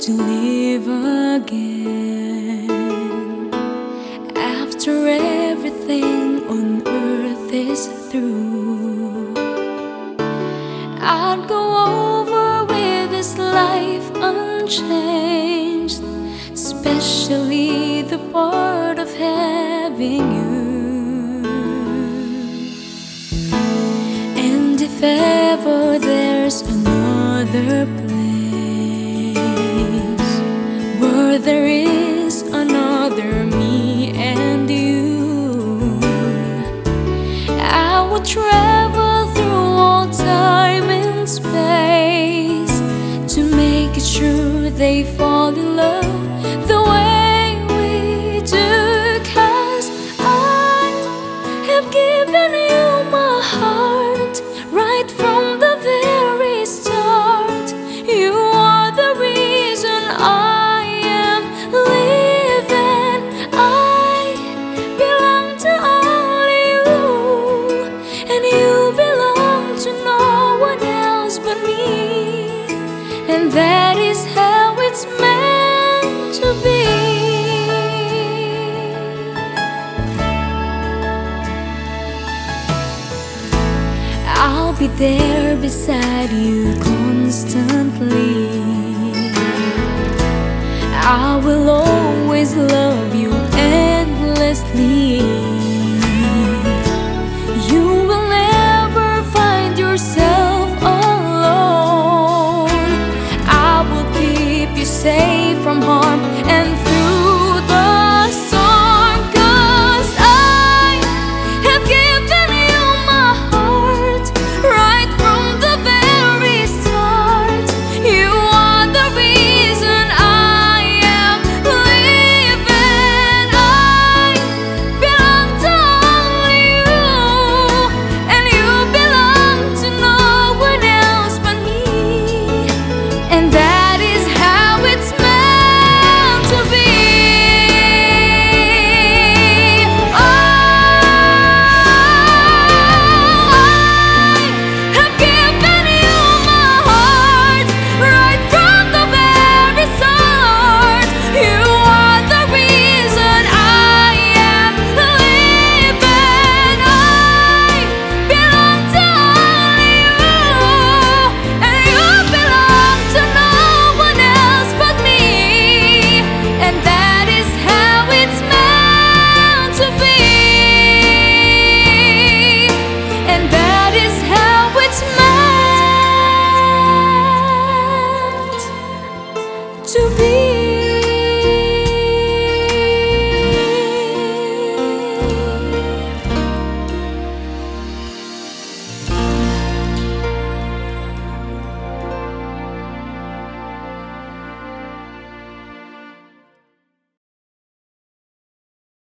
to live again after everything on earth is through. I'd go over with this life unchanged, especially the part of having you. And if ever there's another place where there is another me and you, I would travel through all time and space to make sure they fall in love the way we do. Cause I have given you my heart right from the And that is how it's meant to be. I'll be there beside you constantly. I will always love.